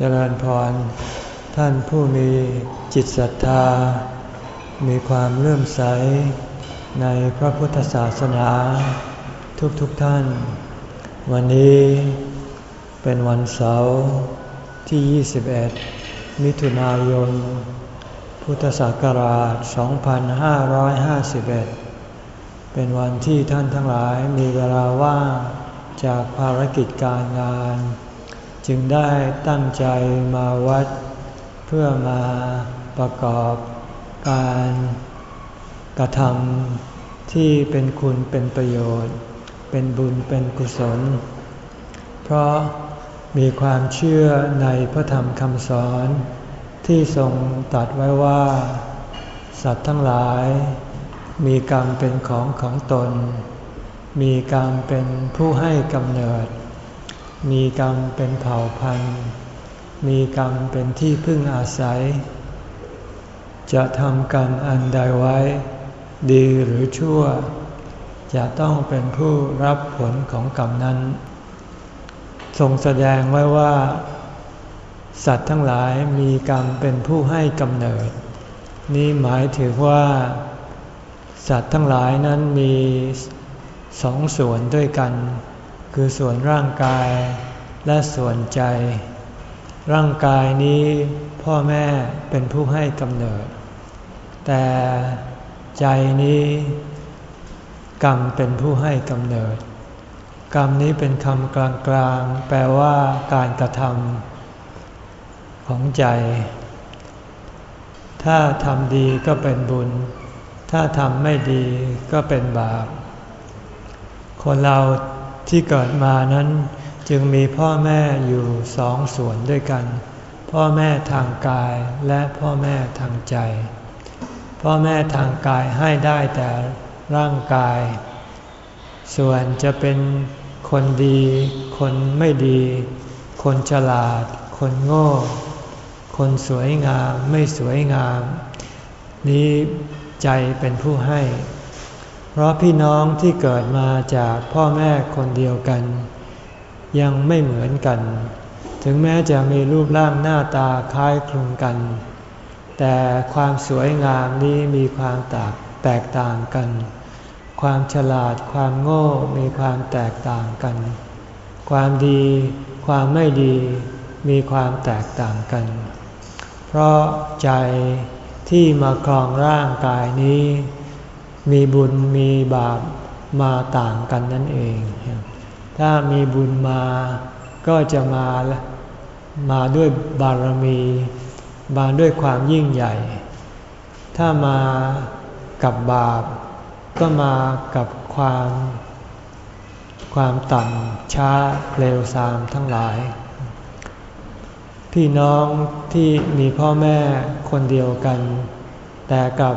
เจริญพร ท่านผู้มีจิตศรัทธา มีความเลื่อมใส ในพระพุทธศาสนาทุกๆทท่าน วันนี้เป็นวันเสาร์ที่ 21 มิถุนายน พุทธศักราช 2551 เป็นวันที่ท่านทั้งหลายมีเวลาว่างจากภารกิจการงาน จึงได้ตั้งใจมาวัด เพื่อมาประกอบการกระทำที่เป็นคุณเป็นประโยชน์ เป็นบุญเป็นกุศล เพราะมีความเชื่อในพระธรรมคำสอน ที่ทรงตัดไว้ว่า สัตว์ทั้งหลาย มีกรรมเป็นของของตน มีกรรมเป็นผู้ให้กำเนิด มีกรรมเป็นเผ่าพันธุ์ มีกรรมเป็นที่พึ่งอาศัย จะทำกรรมอันใดไว้ ดีหรือชั่ว จะต้องเป็นผู้รับผลของกรรมนั้น ทรงแสดงไว้ว่า สัตว์ทั้งหลายมีกรรมเป็นผู้ให้กำเนิด นี่หมายถึงว่า สัตว์ทั้งหลายนั้นมีสองส่วนด้วยกัน คือส่วนร่างกายและส่วนใจ ร่างกายนี้พ่อแม่เป็นผู้ให้กำเนิด แต่ใจนี้ กรรมเป็นผู้ให้กำเนิด กรรมนี้เป็นคำกลางๆ แปลว่าการกระทำของใจ ถ้าทำดีก็เป็นบุญ ถ้าทำไม่ดีก็เป็นบาป คนเรา ที่เกิดมานั้นจึงมีพ่อแม่อยู่สองส่วนด้วยกัน พ่อแม่ทางกายและพ่อแม่ทางใจ พ่อแม่ทางกายให้ได้แต่ร่างกาย ส่วนจะเป็นคนดี คนไม่ดี คนฉลาด คนโง่ คนสวยงามไม่สวยงาม นี้ใจเป็นผู้ให้ พราะพี่น้องที่เกิดมาจากพ่อแม่คนเดียวกัน ยังไม่เหมือนกัน ถึงแม้จะมีรูปร่างหน้าตาคล้ายคลึงกัน แต่ความสวยงามนี้มีความแตกต่างกัน ความฉลาดความโง่มีความแตกต่างกัน ความดี ความไม่ดีมีความแตกต่างกัน เพราะใจที่มาครองร่างกายนี้ มีบุญมีบาปมาต่างกันนั่นเอง ถ้ามีบุญมาก็จะมามาด้วยบารมีมาด้วยความยิ่งใหญ่ ถ้ามากับบาป ก็มากับความ ความต่ำช้าเร็วซามทั้งหลาย พี่น้องที่มีพ่อแม่คนเดียวกัน แต่กับ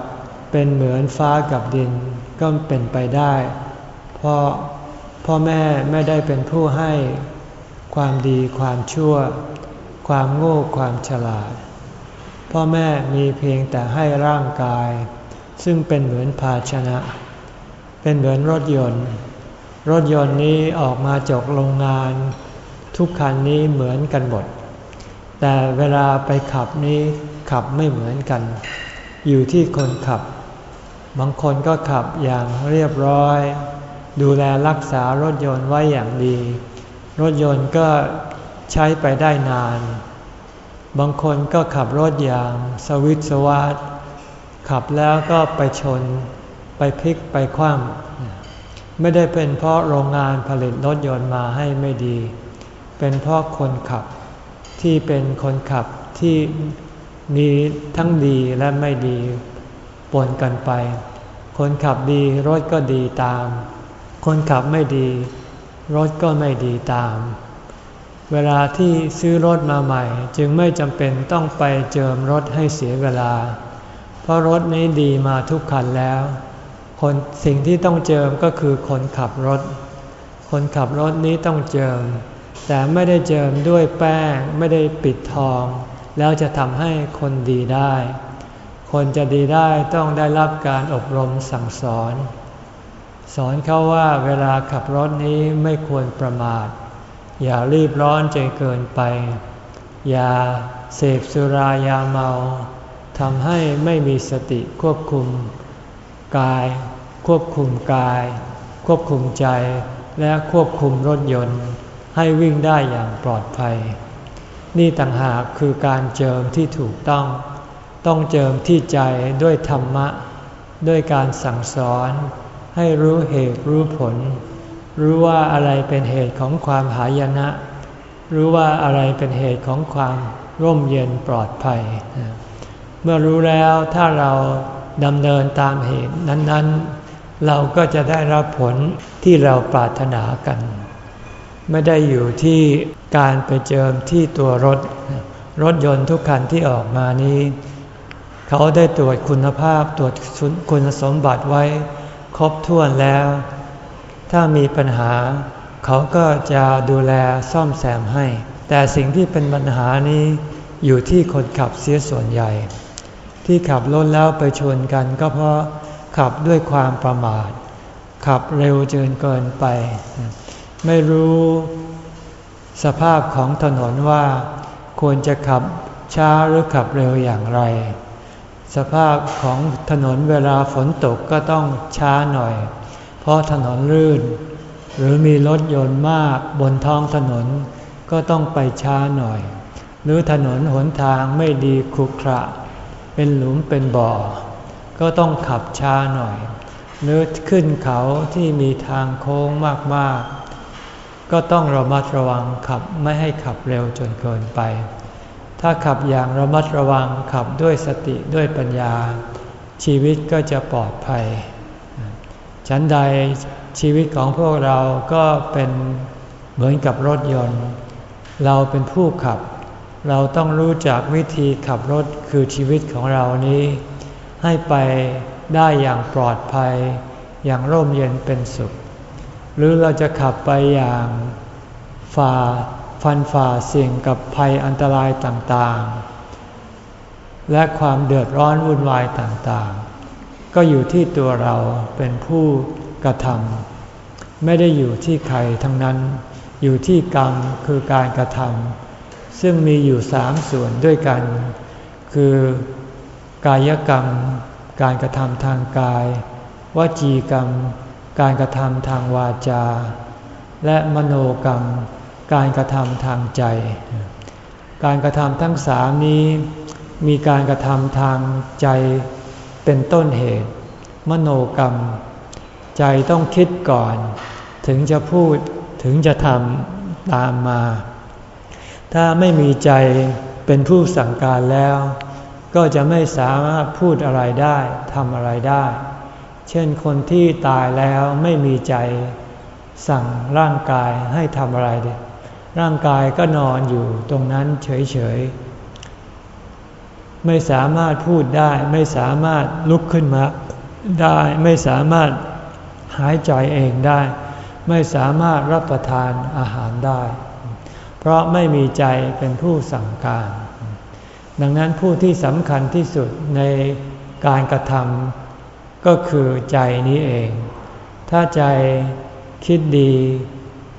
เป็นเหมือนฟ้ากับดินก็เป็นไปได้ เพราะพ่อแม่ไม่ได้เป็นผู้ให้ความดีความชั่ว ความโง่ความฉลาด พ่อแม่มีเพียงแต่ให้ร่างกาย ซึ่งเป็นเหมือนภาชนะ เป็นเหมือนรถยนต์ รถยนต์นี้ออกมาจากโรงงาน ทุกคันนี้เหมือนกันหมด แต่เวลาไปขับนี้ขับไม่เหมือนกัน อยู่ที่คนขับ บางคนก็ขับอย่างเรียบร้อย ดูแลรักษารถยนต์ไว้อย่างดี รถยนต์ก็ใช้ไปได้นาน บางคนก็ขับรถอย่างสวิตสวัสดขับแล้วก็ไปชน ไปพลิกไปคว่ำไม่ได้เป็นเพราะโรงงานผลิตรถยนต์มาให้ไม่ดี เป็นเพราะคนขับที่เป็นคนขับที่มีทั้งดีและไม่ดี ปนกันไป คนขับดีรถก็ดีตาม คนขับไม่ดี รถก็ไม่ดีตาม เวลาที่ซื้อรถมาใหม่ จึงไม่จำเป็นต้องไปเจิมรถให้เสียเวลา เพราะรถนี้ดีมาทุกคันแล้ว คนสิ่งที่ต้องเจิมก็คือคนขับรถ คนขับรถนี้ต้องเจิม แต่ไม่ได้เจิมด้วยแป้ง ไม่ได้ปิดทอง แล้วจะทำให้คนดีได้ คนจะดีได้ต้องได้รับการอบรมสั่งสอน สอนเขาว่าเวลาขับรถนี้ไม่ควรประมาท อย่ารีบร้อนจนเกินไป อย่าเสพสุรายาเมาทำให้ไม่มีสติควบคุมกาย ควบคุมกาย ควบคุมใจ และควบคุมรถยนต์ ให้วิ่งได้อย่างปลอดภัย นี่ต่างหากคือการเจิมที่ถูกต้อง ต้องเจิมที่ใจด้วยธรรมะ ด้วยการสั่งสอน ให้รู้เหตุรู้ผล รู้ว่าอะไรเป็นเหตุของความหายนะ รู้ว่าอะไรเป็นเหตุของความร่มเย็นปลอดภัย เมื่อรู้แล้วถ้าเราดำเนินตามเหตุนั้น ๆ เราก็จะได้รับผลที่เราปรารถนากัน ไม่ได้อยู่ที่การไปเจิมที่ตัวรถ รถยนต์ทุกคันที่ออกมานี้ เขาได้ตรวจคุณภาพตรวจคุณสมบัติไว้ ครบถ้วนแล้ว ถ้ามีปัญหา เขาก็จะดูแลซ่อมแซมให้ แต่สิ่งที่เป็นปัญหานี้อยู่ที่คนขับเสียส่วนใหญ่ ที่ขับรถแล้วไปชนกันก็เพราะขับด้วยความประมาท ขับเร็วจนเกินไป ไม่รู้สภาพของถนนว่าควรจะขับช้าหรือขับเร็วอย่างไร สภาพของถนนเวลาฝนตกก็ต้องช้าหน่อย เพราะถนนลื่น หรือมีรถยนต์มากบนท้องถนนก็ต้องไปช้าหน่อย หรือถนนหนทางไม่ดีครุขระ เป็นหลุมเป็นบ่อ ก็ต้องขับช้าหน่อย หรือขึ้นเขาที่มีทางโค้งมากๆ ก็ต้องระมัดระวังขับไม่ให้ขับเร็วจนเกินไป ถ้าขับอย่างระมัดระวังขับด้วยสติด้วยปัญญา ชีวิตก็จะปลอดภัย ฉันใดชีวิตของพวกเราก็เป็นเหมือนกับรถยนต์ เราเป็นผู้ขับ เราต้องรู้จักวิธีขับรถคือชีวิตของเรานี้ ให้ไปได้อย่างปลอดภัย อย่างร่มเย็นเป็นสุข หรือเราจะขับไปอย่างฝ่า ฟันฝ่าเสี่ยงกับภัยอันตรายต่างๆ และความเดือดร้อนวุ่นวายต่างๆ ก็อยู่ที่ตัวเราเป็นผู้กระทำไม่ได้อยู่ที่ใครทั้งนั้น อยู่ที่กรรมคือการกระทำซึ่งมีอยู่สามส่วนด้วยกัน คือกายกรรม การกระทำทางกาย วจีกรรม การกระทำทางวาจา และมโนกรรม การกระทำทางใจ การกระทำทั้งสามนี้มีการกระทำทางใจเป็นต้นเหตุ มโนกรรม ใจต้องคิดก่อน ถึงจะพูดถึงจะทำตามมา ถ้าไม่มีใจเป็นผู้สั่งการแล้ว ก็จะไม่สามารถพูดอะไรได้ทำอะไรได้ เช่นคนที่ตายแล้วไม่มีใจสั่งร่างกายให้ทำอะไรเด็ ร่างกายก็นอนอยู่ตรงนั้นเฉยๆ ไม่สามารถพูดได้ ไม่สามารถลุกขึ้นมาได้ ไม่สามารถหายใจเองได้ ไม่สามารถรับประทานอาหารได้ เพราะไม่มีใจเป็นผู้สั่งการ ดังนั้นผู้ที่สำคัญที่สุดในการกระทำก็คือใจนี้เอง ถ้าใจคิดดี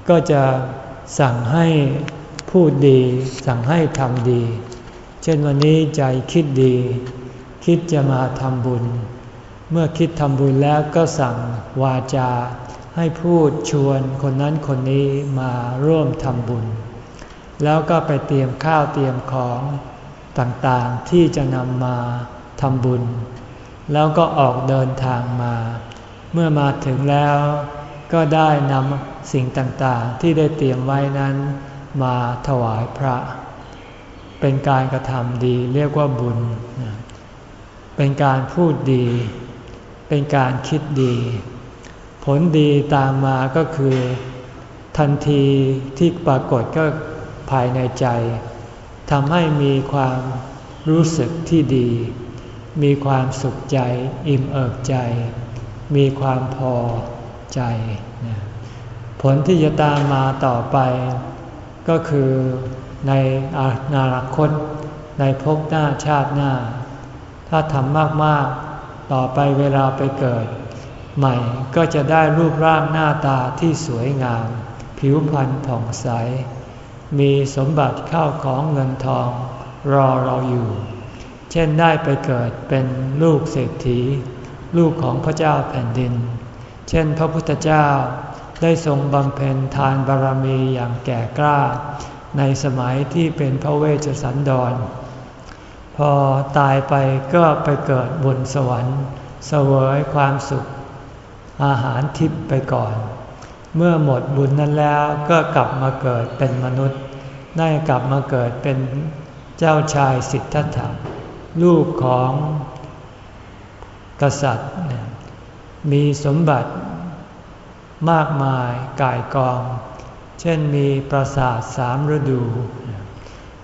ก็จะ สั่งให้พูดดี สั่งให้ทำดี เช่นวันนี้ใจคิดดี คิดจะมาทำบุญ เมื่อคิดทำบุญแล้วก็สั่งวาจา ให้พูดชวนคนนั้นคนนี้มาร่วมทำบุญ แล้วก็ไปเตรียมข้าวเตรียมของต่างๆที่จะนำมาทำบุญ แล้วก็ออกเดินทางมา เมื่อมาถึงแล้ว ก็ได้นำสิ่งต่างๆ ที่ได้เตรียมไว้นั้นมาถวายพระ เป็นการกระทำดีเรียกว่าบุญ เป็นการพูดดี เป็นการคิดดี ผลดีตามมาก็คือ ทันทีที่ปรากฏก็ภายในใจทำให้มีความรู้สึกที่ดี มีความสุขใจ อิ่มเอิบใจ มีความพอ ใจ ผลที่จะตามมาต่อไป ก็คือในอนาคตในภพหน้าชาติหน้า ถ้าทำมากๆ ต่อไปเวลาไปเกิด ใหม่ก็จะได้รูปร่างหน้าตาที่สวยงาม ผิวพรรณผ่องใส มีสมบัติเข้าของเงินทอง รอเราอยู่ เช่นได้ไปเกิดเป็นลูกเศรษฐี ลูกของพระเจ้าแผ่นดิน เช่นพระพุทธเจ้าได้ทรงบำเพ็ญทานบารมีอย่างแก่กล้า ในสมัยที่เป็นพระเวชสันดร พอตายไปก็ไปเกิดบนสวรรค์ เสวยความสุข อาหารทิพย์ไปก่อน เมื่อหมดบุญนั้นแล้วก็กลับมาเกิดเป็นมนุษย์ ได้กลับมาเกิดเป็นเจ้าชายสิทธัตถะลูกของกษัตริย์ มีสมบัติมากมายกายกอง เช่นมีปราสาทสามฤดู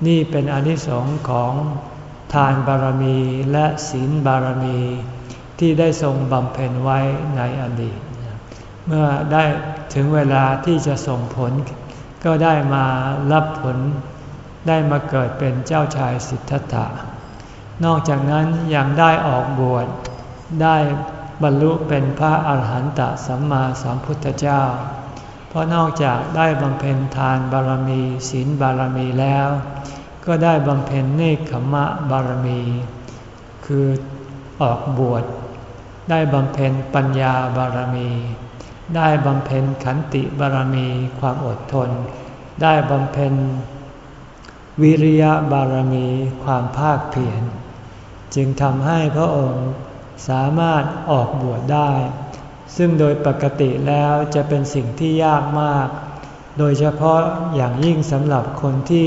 นี่เป็นอนิสงค์ของทานบารมีและศีลบารมีที่ได้ทรงบำเพ็ญไว้ในอดีต เมื่อได้ถึงเวลาที่จะส่งผล ก็ได้มารับผล ได้มาเกิดเป็นเจ้าชายสิทธัตถะ นอกจากนั้นยังได้ออกบวชได้ บรรลุเป็นพระอาหารหันตสัมมาสัมพุทธเจ้า เพราะนอกจากได้บำเพ็ญทานบารมีศีลบารมีแล้ว ก็ได้บำเพ็ญเนคขมะบารมี คือออกบวช ได้บำเพ็ญปัญญาบารมี ได้บำเพ็ญขันติบารมีความอดทน ได้บำเพ็ญวิริยะบารมีความภาคเพียรจึงทำให้พระองค์ สามารถออกบวชได้ ซึ่งโดยปกติแล้วจะเป็นสิ่งที่ยากมาก โดยเฉพาะอย่างยิ่งสำหรับคนที่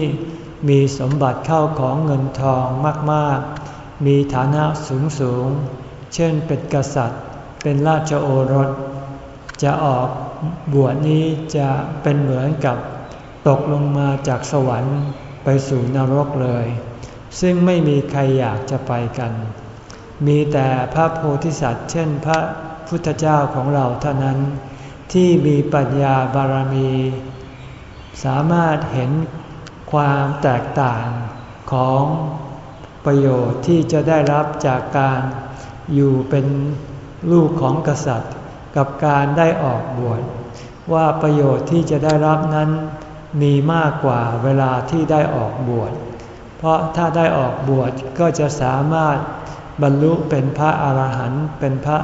มีสมบัติเข้าของเงินทองมากๆ มีฐานะสูงสูง เช่นเป็นกษัตริย์ เป็นราชโอรส จะออกบวชนี้จะเป็นเหมือนกับตกลงมาจากสวรรค์ไปสู่นรกเลย ซึ่งไม่มีใครอยากจะไปกัน มีแต่พระโพธิสัตว์ เช่นพระพุทธเจ้าของเราเท่านั้น ที่มีปัญญาบารมี สามารถเห็นความแตกต่างของประโยชน์ที่จะได้รับจากการอยู่เป็นลูกของกษัตริย์ กับการได้ออกบวชว่าประโยชน์ที่จะได้รับนั้นมีมากกว่าเวลาที่ได้ออกบวช เพราะถ้าได้ออกบวชก็จะสามารถ บรรลุเป็นพระอาหารหันต์เป็นพระ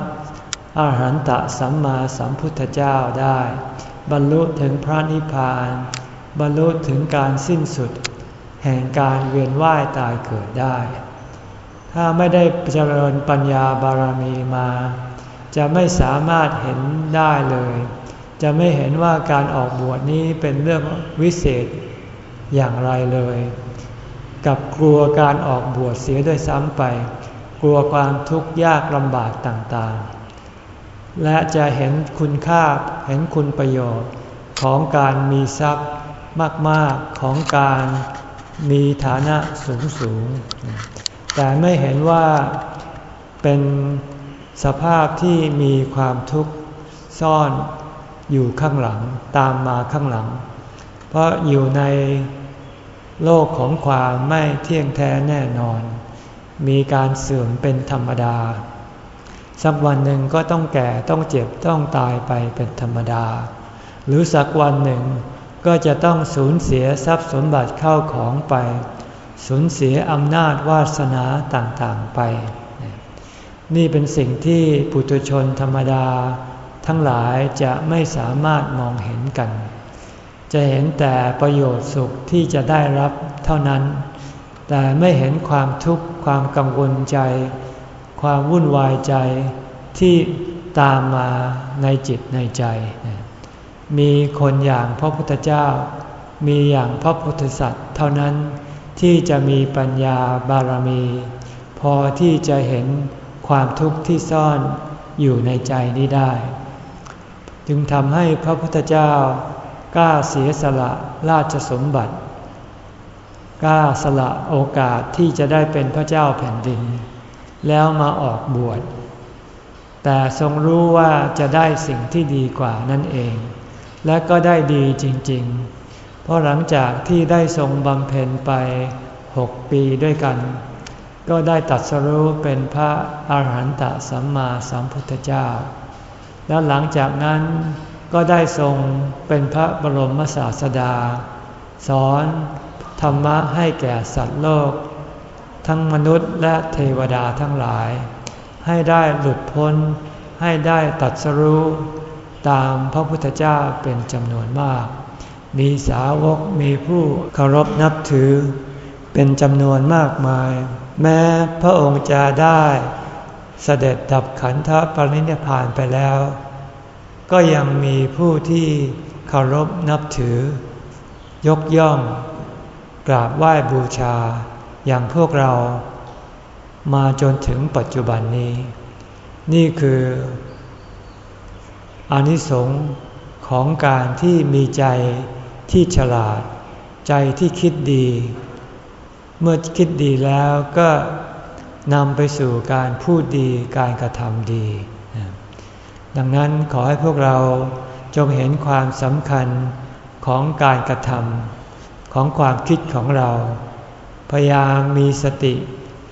อาหารหันตสัมมาสัมพุทธเจ้าได้ บรรลุถึงพระนิพพาน บรรลุถึงการสิ้นสุด แห่งการเวียนว่ายตายเกิดได้ ถ้าไม่ได้เจริญปัญญาบารมีมา จะไม่สามารถเห็นได้เลย จะไม่เห็นว่าการออกบวชนี้เป็นเรื่องวิเศษอย่างไรเลย กับกลัวการออกบวชเสียด้วยซ้ำไป กลัวความทุกข์ยากลำบากต่างๆ และจะเห็นคุณค่าเห็นคุณประโยชน์ของการมีทรัพย์มากๆของการมีฐานะสูงสูงแต่ไม่เห็นว่าเป็นสภาพที่มีความทุกข์ซ่อนอยู่ข้างหลังตามมาข้างหลัง เพราะอยู่ในโลกของความไม่เที่ยงแท้แน่นอน มีการเสื่อมเป็นธรรมดา สักวันหนึ่งก็ต้องแก่ต้องเจ็บต้องตายไปเป็นธรรมดา หรือสักวันหนึ่งก็จะต้องสูญเสียทรัพย์สมบัติเข้าของไป สูญเสียอำนาจวาสนาต่างๆไป นี่เป็นสิ่งที่ปุถุชนธรรมดา ทั้งหลายจะไม่สามารถมองเห็นกัน จะเห็นแต่ประโยชน์สุขที่จะได้รับเท่านั้น แต่ไม่เห็นความทุกข์ความกังวลใจ ความวุ่นวายใจที่ตามมาในจิตในใจ มีคนอย่างพระพุทธเจ้า มีอย่างพระพุทธสัตว์เท่านั้นที่จะมีปัญญาบารมี พอที่จะเห็นความทุกข์ที่ซ่อนอยู่ในใจนี้ได้ จึงทำให้พระพุทธเจ้ากล้าเสียสละราชสมบัติ กล้าสละโอกาสที่จะได้เป็นพระเจ้าแผ่นดิน แล้วมาออกบวช แต่ทรงรู้ว่าจะได้สิ่งที่ดีกว่านั่นเอง และก็ได้ดีจริงๆ เพราะหลังจากที่ได้ทรงบำเพ็ญไปหกปีด้วยกัน ก็ได้ตัดสรู้เป็นพระอาหารหันตสัมมาสัมพุทธเจ้า แล้วหลังจากนั้นก็ได้ทรงเป็นพระบรมศาสดา สอน ธรรมะให้แก่สัตว์โลก ทั้งมนุษย์และเทวดาทั้งหลาย ให้ได้หลุดพ้น ให้ได้ตัดสรู้ตามพระพุทธเจ้าเป็นจำนวนมาก มีสาวกมีผู้เคารพนับถือ เป็นจำนวนมากมาย แม้พระองค์จะได้เสด็จดับขันธปรินิพานไปแล้ว ก็ยังมีผู้ที่เคารพนับถือ ยกย่อง กราบไหว้บูชาอย่างพวกเรามาจนถึงปัจจุบันนี้ นี่คืออนิสงส์ของการที่มีใจที่ฉลาด ใจที่คิดดี เมื่อคิดดีแล้วก็นำไปสู่การพูดดีการกระทำดี ดังนั้นขอให้พวกเราจงเห็นความสำคัญของการกระทำ ของความคิดของเรา พยายามมีสติ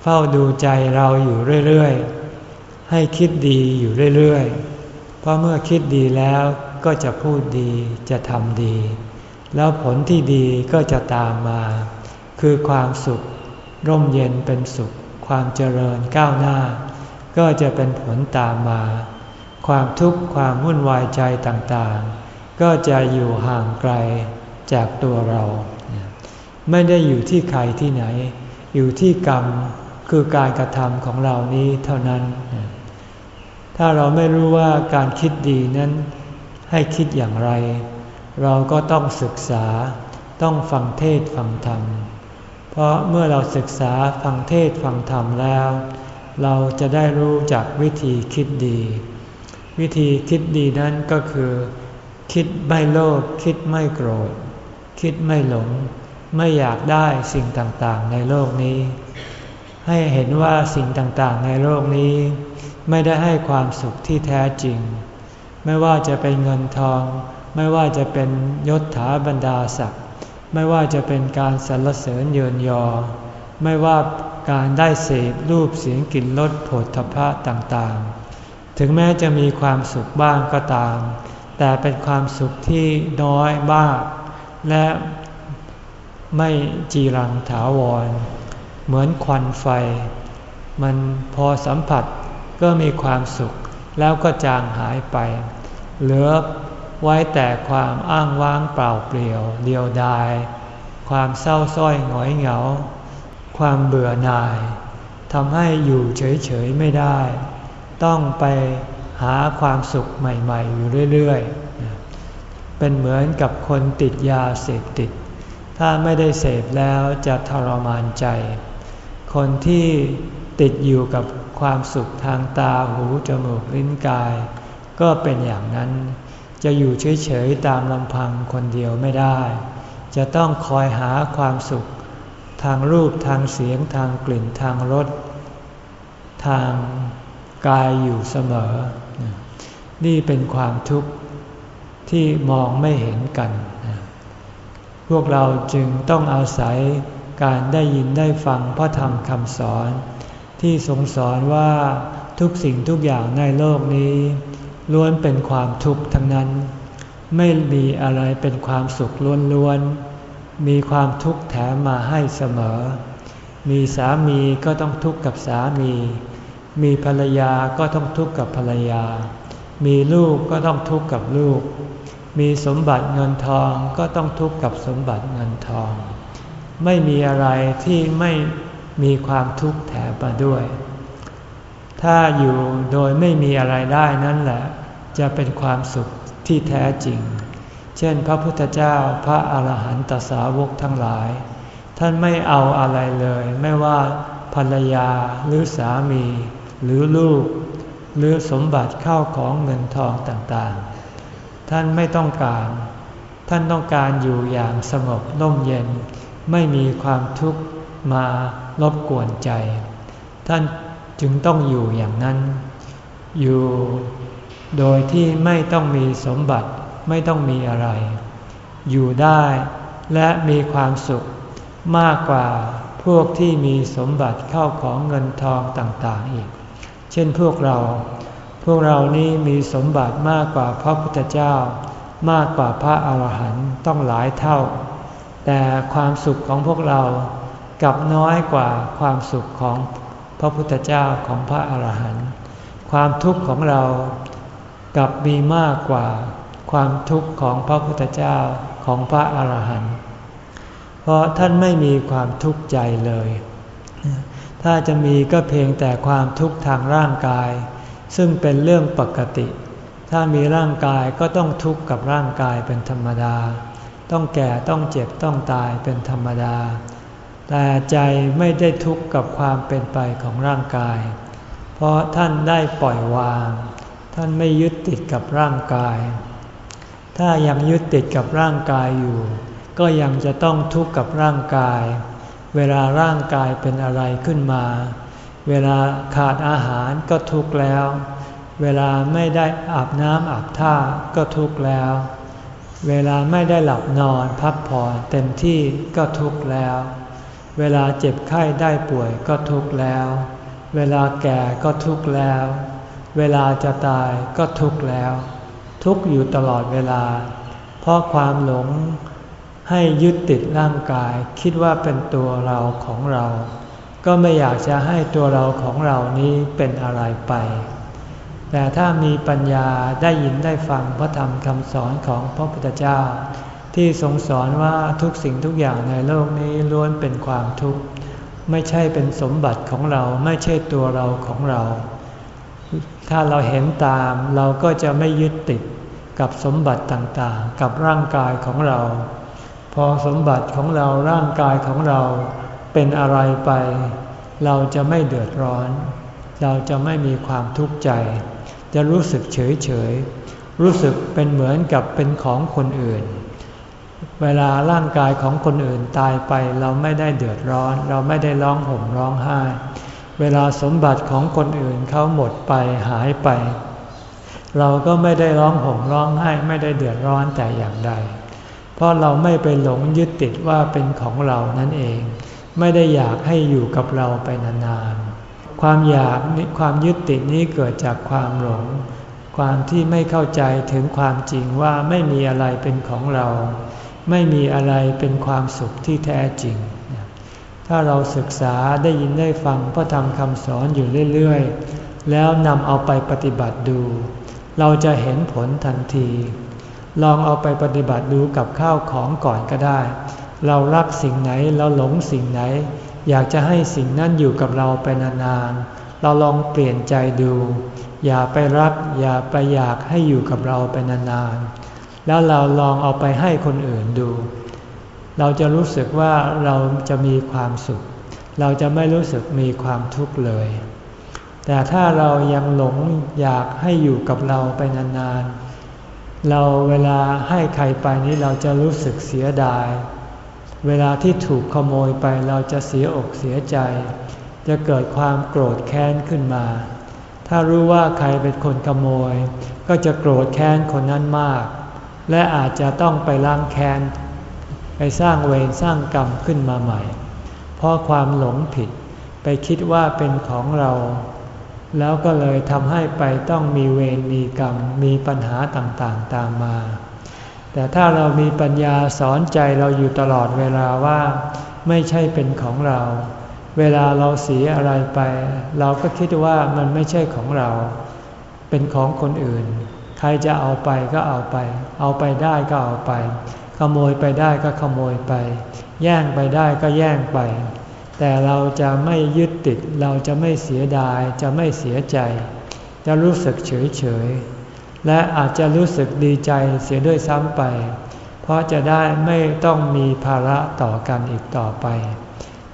เฝ้าดูใจเราอยู่เรื่อยๆ ให้คิดดีอยู่เรื่อยๆ เพราะเมื่อคิดดีแล้วก็จะพูดดีจะทำดี แล้วผลที่ดีก็จะตามมา คือความสุข ร่มเย็นเป็นสุข ความเจริญก้าวหน้า ก็จะเป็นผลตามมา ความทุกข์ความวุ่นวายใจต่างๆ ก็จะอยู่ห่างไกลจากตัวเรา ไม่ได้อยู่ที่ใครที่ไหน อยู่ที่กรรมคือการกระทำของเรานี้เท่านั้น ถ้าเราไม่รู้ว่าการคิดดีนั้นให้คิดอย่างไร เราก็ต้องศึกษาต้องฟังเทศฟังธรรม เพราะเมื่อเราศึกษาฟังเทศฟังธรรมแล้ว เราจะได้รู้จักวิธีคิดดี วิธีคิดดีนั้นก็คือ คิดไม่โลภคิดไม่โกรธ คิดไม่หลง ไม่อยากได้สิ่งต่างๆ ในโลกนี้ ให้เห็นว่าสิ่งต่างๆ ในโลกนี้ ไม่ได้ให้ความสุขที่แท้จริง ไม่ว่าจะเป็นเงินทอง ไม่ว่าจะเป็นยศถาบรรดาศักดิ์ไม่ว่าจะเป็นการสรรเสริญเยินยอ ไม่ว่าการได้เสพรูปเสียงกลิ่นรสผลทพะต่างๆ ถึงแม้จะมีความสุขบ้างก็ตาม แต่เป็นความสุขที่น้อยบ้างและ ไม่จีรังถาวร เหมือนควันไฟ มันพอสัมผัสก็มีความสุขแล้วก็จางหายไป เหลือไว้แต่ความอ้างว้างเปล่าเปลี่ยว เดียวดาย ความเศร้าส้อยหงอยเหงา ความเบื่อหน่ายทำให้อยู่เฉยๆไม่ได้ ต้องไปหาความสุขใหม่ๆ อยู่เรื่อยๆ เป็นเหมือนกับคนติดยาเสพติด ถ้าไม่ได้เสพแล้วจะทรมานใจ คนที่ติดอยู่กับความสุขทางตาหูจมูกลิ้นกาย ก็เป็นอย่างนั้น จะอยู่เฉยๆตามลำพังคนเดียวไม่ได้ จะต้องคอยหาความสุข ทางรูปทางเสียงทางกลิ่นทางรสทางกายอยู่เสมอ นี่เป็นความทุกข์ที่มองไม่เห็นกัน พวกเราจึงต้องอาศัยการได้ยินได้ฟังพระธรรมคำสอน ที่ทรงสอนว่าทุกสิ่งทุกอย่างในโลกนี้ ล้วนเป็นความทุกข์ทั้งนั้น ไม่มีอะไรเป็นความสุขล้วนๆมีความทุกข์แถมมาให้เสมอ มีสามีก็ต้องทุกข์กับสามี มีภรรยาก็ต้องทุกข์กับภรรยา มีลูกก็ต้องทุกข์กับลูก มีสมบัติเงินทองก็ต้องทุกข์กับสมบัติเงินทอง ไม่มีอะไรที่ไม่มีความทุกข์แถมมาด้วย ถ้าอยู่โดยไม่มีอะไรได้นั่นแหละ จะเป็นความสุขที่แท้จริง เช่น พระพุทธเจ้าพระอาหารหันตสาวกทั้งหลาย ท่านไม่เอาอะไรเลย ไม่ว่าภรรยาหรือสามี หรือลูก หรือสมบัติเข้าของเงินทองต่างๆ ท่านไม่ต้องการ ท่านต้องการอยู่อย่างสงบน่มเย็น ไม่มีความทุกข์มารบกวนใจ ท่านจึงต้องอยู่อย่างนั้น อยู่โดยที่ไม่ต้องมีสมบัติไม่ต้องมีอะไร อยู่ได้และมีความสุขมากกว่าพวกที่มีสมบัติเข้าของเงินทองต่างๆอีก เช่นพวกเรา พวกเรานี่มีสมบัติมากกว่าพระพุทธเจ้า มากกว่าพระอาหารหันต์ต้องหลายเท่า แต่ความสุขของพวกเรากับน้อยกว่าความสุขของพระพุทธเจ้าของพระอาหารหันต์ความทุกข์ของเรากับมีมากกว่าความทุกข์ของพระพุทธเจ้าของพระอาหารหันต์เพราะท่านไม่มีความทุกข์ใจเลย ถ้าจะมีก็เพียงแต่ความทุกข์ทางร่างกาย ซึ่งเป็นเรื่องปกติ ถ้ามีร่างกายก็ต้องทุกข์กับร่างกายเป็นธรรมดา ต้องแก่ต้องเจ็บต้องตายเป็นธรรมดา แต่ใจไม่ได้ทุกข์กับความเป็นไปของร่างกาย เพราะท่านได้ปล่อยวาง ท่านไม่ยึดติดกับร่างกาย ถ้ายังยึดติดกับร่างกายอยู่ ก็ยังจะต้องทุกข์กับร่างกาย เวลาร่างกายเป็นอะไรขึ้นมา เวลาขาดอาหารก็ทุกข์แล้ว เวลาไม่ได้อาบน้ำอาบท่าก็ทุกข์แล้ว เวลาไม่ได้หลับนอนพักผ่อนเต็มที่ก็ทุกข์แล้ว เวลาเจ็บไข้ได้ป่วยก็ทุกข์แล้ว เวลาแก่ก็ทุกข์แล้ว เวลาจะตายก็ทุกข์แล้ว ทุกข์อยู่ตลอดเวลา เพราะความหลงให้ยึดติดร่างกายคิดว่าเป็นตัวเราของเรา ก็ไม่อยากจะให้ตัวเราของเรานี้เป็นอะไรไป แต่ถ้ามีปัญญาได้ยินได้ฟังพระธรรมคำสอนของพระพุทธเจ้า ที่ทรงสอนว่าทุกสิ่งทุกอย่างในโลกนี้ล้วนเป็นความทุกข์ ไม่ใช่เป็นสมบัติของเราไม่ใช่ตัวเราของเรา ถ้าเราเห็นตามเราก็จะไม่ยึดติดกับสมบัติต่างๆ กับร่างกายของเรา พอสมบัติของเราร่างกายของเรา เป็นอะไรไป เราจะไม่เดือดร้อน เราจะไม่มีความทุกข์ใจ จะรู้สึกเฉยเฉยรู้สึกเป็นเหมือนกับเป็นของคนอื่น เวลาร่างกายของคนอื่นตายไปเราไม่ได้เดือดร้อน เราไม่ได้ร้องห่มร้องไห้ เวลาสมบัติของคนอื่นเขาหมดไปหายไป เราก็ไม่ได้ร้องห่มร้องไห้ไม่ได้เดือดร้อนแต่อย่างใด เพราะเราไม่ไปหลงยึดติดว่าเป็นของเรานั่นเอง ไม่ได้อยากให้อยู่กับเราไปนานๆ ความอยากความยึดติดนี้เกิดจากความหลง ความที่ไม่เข้าใจถึงความจริงว่าไม่มีอะไรเป็นของเรา ไม่มีอะไรเป็นความสุขที่แท้จริง ถ้าเราศึกษาได้ยินได้ฟังพระธรรมคำสอนอยู่เรื่อยๆ แล้วนำเอาไปปฏิบัติดู เราจะเห็นผลทันที ลองเอาไปปฏิบัติดูกับข้าวของก่อนก็ได้ เรารักสิ่งไหนเราหลงสิ่งไหน อยากจะให้สิ่งนั้นอยู่กับเราไปนานๆเราลองเปลี่ยนใจดู อย่าไปรัก อย่าไปอยากให้อยู่กับเราไปนานๆแล้วเราลองเอาไปให้คนอื่นดู เราจะรู้สึกว่าเราจะมีความสุข เราจะไม่รู้สึกมีความทุกข์เลย แต่ถ้าเรายังหลงอยากให้อยู่กับเราไปนานๆเราเวลาให้ใครไปนี้เราจะรู้สึกเสียดาย เวลาที่ถูกขโมยไปเราจะเสียอกเสียใจ จะเกิดความโกรธแค้นขึ้นมา ถ้ารู้ว่าใครเป็นคนขโมย ก็จะโกรธแค้นคนนั้นมาก และอาจจะต้องไปล้างแค้น ไปสร้างเวรสร้างกรรมขึ้นมาใหม่ เพราะความหลงผิดไปคิดว่าเป็นของเรา แล้วก็เลยทำให้ไปต้องมีเวรมีกรรมมีปัญหาต่างๆตามมา แต่ถ้าเรามีปัญญาสอนใจเราอยู่ตลอดเวลาว่า ไม่ใช่เป็นของเรา เวลาเราเสียอะไรไป เราก็คิดว่ามันไม่ใช่ของเรา เป็นของคนอื่น ใครจะเอาไปก็เอาไป เอาไปได้ก็เอาไป ขโมยไปได้ก็ขโมยไป แย่งไปได้ก็แย่งไป แต่เราจะไม่ยึดติด เราจะไม่เสียดาย จะไม่เสียใจ จะรู้สึกเฉยเฉย และอาจจะรู้สึกดีใจเสียด้วยซ้ำไป เพราะจะได้ไม่ต้องมีภาระต่อกันอีกต่อไป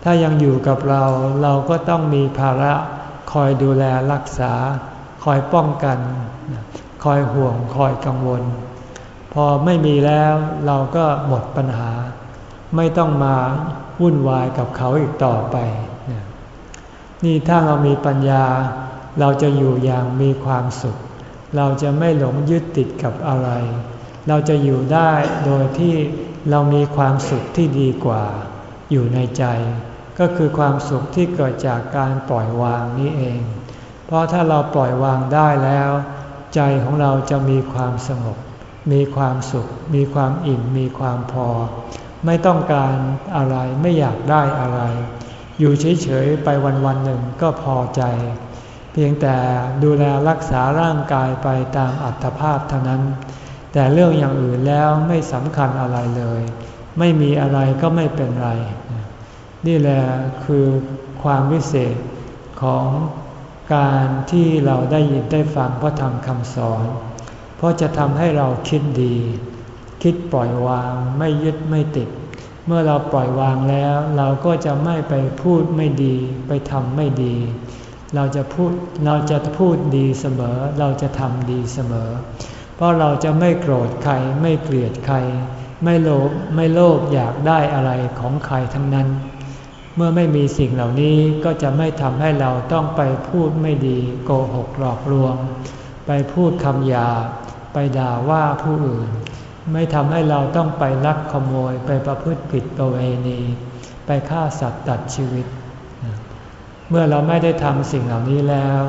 ถ้ายังอยู่กับเราเราก็ต้องมีภาระคอยดูแลรักษา คอยป้องกัน คอยห่วงคอยกังวล พอไม่มีแล้วเราก็หมดปัญหา ไม่ต้องมาวุ่นวายกับเขาอีกต่อไป นี่ถ้าเรามีปัญญาเราจะอยู่อย่างมีความสุข เราจะไม่หลงยึดติดกับอะไร เราจะอยู่ได้โดยที่เรามีความสุขที่ดีกว่า อยู่ในใจ ก็คือความสุขที่เกิดจากการปล่อยวางนี้เอง เพราะถ้าเราปล่อยวางได้แล้ว ใจของเราจะมีความสงบ มีความสุข มีความอิ่ม มีความพอ ไม่ต้องการอะไรไม่อยากได้อะไร อยู่เฉยๆไปวันๆหนึ่งก็พอใจ เพียงแต่ดูแลรักษาร่างกายไปตามอัตภาพเท่านั้น แต่เรื่องอย่างอื่นแล้วไม่สำคัญอะไรเลย ไม่มีอะไรก็ไม่เป็นไร นี่แหละคือความวิเศษของการที่เราได้ยินได้ฟังพระธรรมคำสอน เพราะจะทำให้เราคิดดี คิดปล่อยวางไม่ยึดไม่ติด เมื่อเราปล่อยวางแล้ว เราก็จะไม่ไปพูดไม่ดี ไปทำไม่ดี เราจะพูดเราจะพูดดีเสมอ เราจะทำดีเสมอ เพราะเราจะไม่โกรธใครไม่เกลียดใคร ไม่โลภไม่โลภอยากได้อะไรของใครทั้งนั้น เมื่อไม่มีสิ่งเหล่านี้ก็จะไม่ทำให้เราต้องไปพูดไม่ดีโกหกหลอกลวง ไปพูดคำหยาไปด่าว่าผู้อื่น ไม่ทำให้เราต้องไปลักขโมยไปประพฤติผิดประเวณี ไปฆ่าสัตว์ตัดชีวิต เมื่อเราไม่ได้ทำสิ่งเหล่านี้แล้ว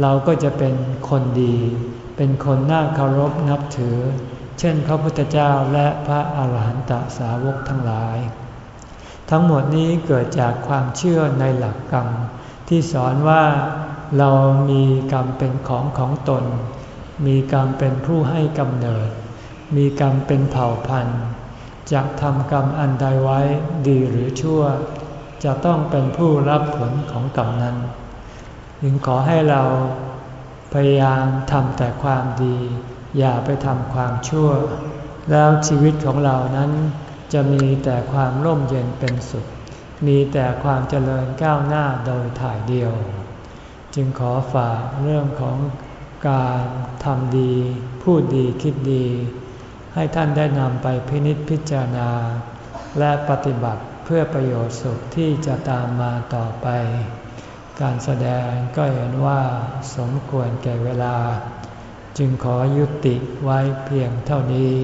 เราก็จะเป็นคนดี เป็นคนน่าเคารพนับถือ เช่นพระพุทธเจ้าและพระอาหารหันตสาวกทั้งหลาย ทั้งหมดนี้เกิดจากความเชื่อในหลักกรรม ที่สอนว่าเรามีกรรมเป็นของของตน มีกรรมเป็นผู้ให้กำเนิด มีกรรมเป็นเผ่าพันธุ์จะทำกรรมอันใดไว้ดีหรือชั่ว จะต้องเป็นผู้รับผลของกรรมนั้นจึงขอให้เราพยายามทำแต่ความดี อย่าไปทำความชั่ว แล้วชีวิตของเรานั้นจะมีแต่ความร่มเย็นเป็นสุข มีแต่ความเจริญก้าวหน้าโดยถ่ายเดียว จึงขอฝากเรื่องของการทำดี พูดดีคิดดี ให้ท่านได้นำไปพินิจพิจารณา และปฏิบัติเพื่อประโยชน์สุขที่จะตามมาต่อไป การแสดงก็เห็นว่าสมควรแก่เวลา จึงขอยุติไว้เพียงเท่านี้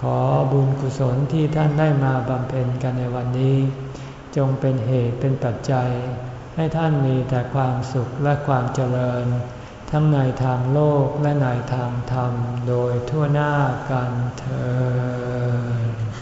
ขอบุญกุศลที่ท่านได้มาบำเพ็ญกันในวันนี้ จงเป็นเหตุเป็นปัจจัย ให้ท่านมีแต่ความสุขและความเจริญ ทั้งในทางโลกและในทางธรรมโดยทั่วหน้ากันเธอ